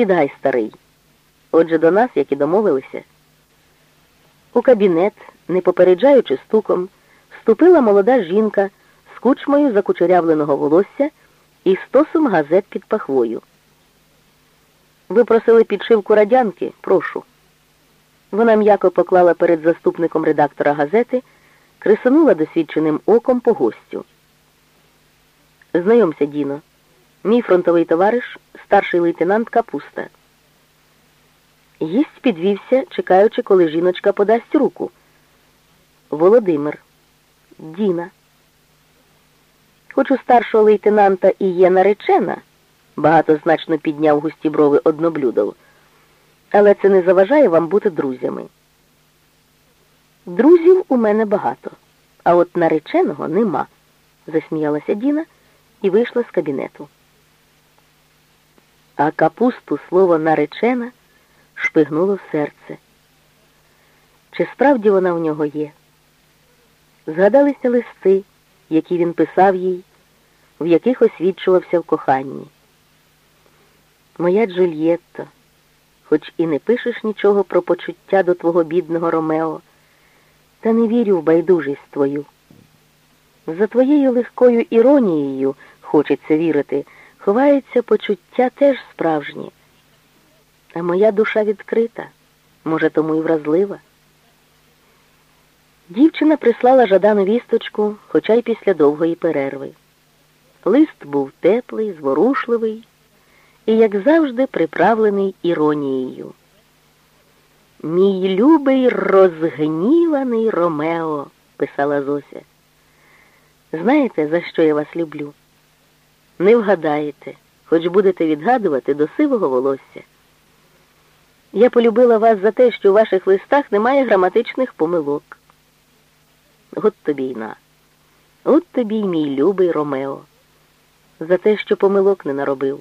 Сідай, старий. Отже, до нас, як і домовилися. У кабінет, не попереджаючи стуком, вступила молода жінка з кучмою закучерявленого волосся і стосом газет під пахвою. Ви просили підшивку радянки? Прошу. Вона м'яко поклала перед заступником редактора газети, крисанула досвідченим оком по гостю. Знайомся, Діно. Мій фронтовий товариш, старший лейтенант Капуста. Гість підвівся, чекаючи, коли жіночка подасть руку. Володимир. Діна. Хоч у старшого лейтенанта і є наречена, багатозначно підняв густі брови одноблюдов, але це не заважає вам бути друзями. Друзів у мене багато, а от нареченого нема, засміялася Діна і вийшла з кабінету. А капусту слово наречена шпигнуло в серце. Чи справді вона в нього є? Згадалися листи, які він писав їй, в яких освідчувався в коханні. Моя Джульєтто, хоч і не пишеш нічого про почуття до твого бідного Ромео, та не вірю в байдужість твою. За твоєю легкою іронією, хочеться вірити, ховається почуття теж справжнє. А моя душа відкрита, може, тому і вразлива. Дівчина прислала Жадану вісточку, хоча й після довгої перерви. Лист був теплий, зворушливий і, як завжди, приправлений іронією. Мій любий розгніваний Ромео, писала Зося. Знаєте, за що я вас люблю? Не вгадаєте, хоч будете відгадувати до сивого волосся. Я полюбила вас за те, що у ваших листах немає граматичних помилок. От тобі й на. От тобі й мій любий Ромео, за те, що помилок не наробив.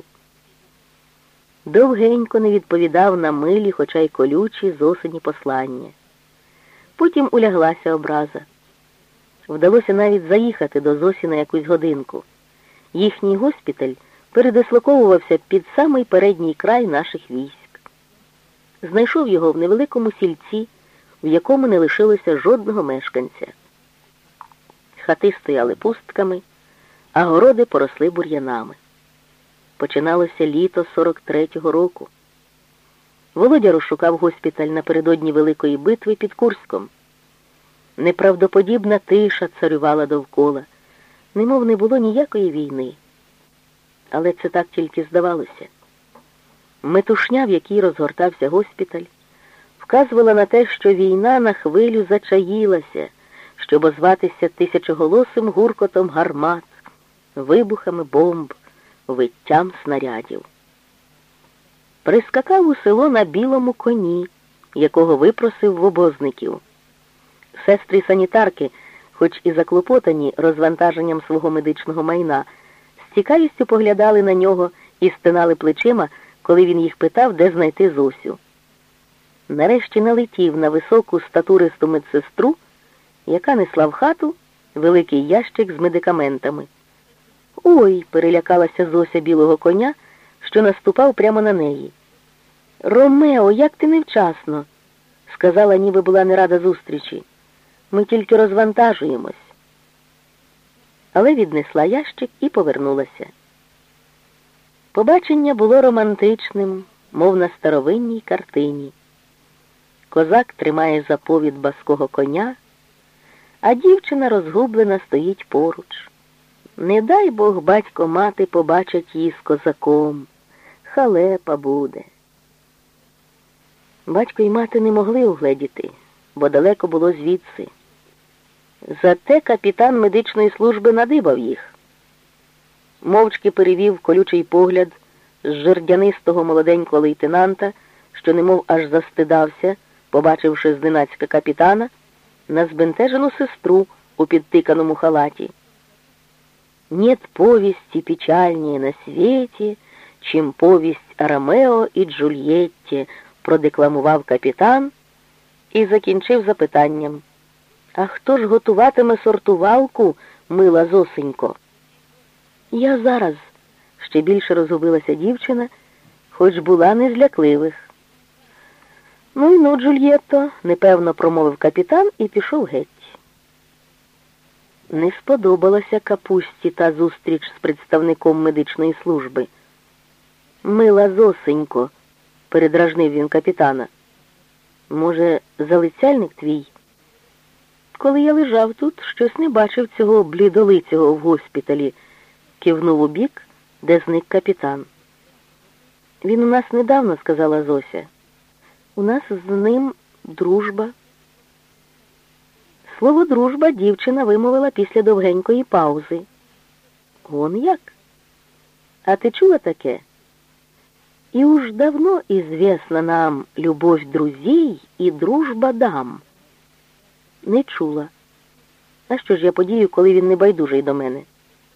Довгенько не відповідав на милі, хоча й колючі з осені послання. Потім уляглася образа. Вдалося навіть заїхати до Зосі на якусь годинку. Їхній госпіталь передислоковувався під самий передній край наших військ. Знайшов його в невеликому сільці, в якому не лишилося жодного мешканця. Хати стояли пустками, а городи поросли бур'янами. Починалося літо 43-го року. Володя розшукав госпіталь напередодні Великої битви під Курськом. Неправдоподібна тиша царювала довкола, немов не було ніякої війни. Але це так тільки здавалося. Метушня, в якій розгортався госпіталь, вказувала на те, що війна на хвилю зачаїлася, щоб озватися тисячоголосим гуркотом гармат, вибухами бомб, виттям снарядів. Прискакав у село на білому коні, якого випросив в обозників. Сестри санітарки, хоч і заклопотані розвантаженням свого медичного майна, з цікавістю поглядали на нього і стинали плечима, коли він їх питав, де знайти Зосю. Нарешті налетів на високу статуристу медсестру, яка несла в хату великий ящик з медикаментами. Ой, перелякалася Зося білого коня, що наступав прямо на неї. Ромео, як ти невчасно, сказала, ніби була не рада зустрічі. Ми тільки розвантажуємось. Але віднесла ящик і повернулася. Побачення було романтичним, мов на старовинній картині. Козак тримає заповід баского коня, а дівчина розгублена стоїть поруч. Не дай Бог батько мати побачить її з козаком. Халепа буде. Батько й мати не могли угледіти, бо далеко було звідси. Зате капітан медичної служби надибав їх. Мовчки перевів колючий погляд з жердянистого молоденького лейтенанта, що немов аж застидався, побачивши зненацька капітана, на збентежену сестру у підтиканому халаті. Нет повести печальнее на світі, чим повість Ромео і Джульєтті, продекламував капітан і закінчив запитанням. А хто ж готуватиме сортувалку, мила зосенько? Я зараз, ще більше розгубилася дівчина, хоч була не з лякливих. Ну й ну, Джульєтто, непевно промовив капітан і пішов геть. Не сподобалася капусті та зустріч з представником медичної служби. Мила зосенько, передражнив він капітана. Може, залицяльник твій? Коли я лежав тут, щось не бачив цього блідолицього в госпіталі, кивнув у бік, де зник капітан. Він у нас недавно, сказала Зося. У нас з ним дружба. Слово дружба дівчина вимовила після довгенької паузи. Он як? А ти чула таке? И уж давно известна нам любовь друзей і дружба дам. Не чула. А що ж я подію, коли він не байдужий до мене?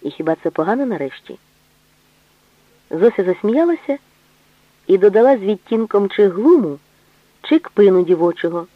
І хіба це погано нарешті? Зося засміялася і додала з відтінком чи глуму, чи кпину дівочого.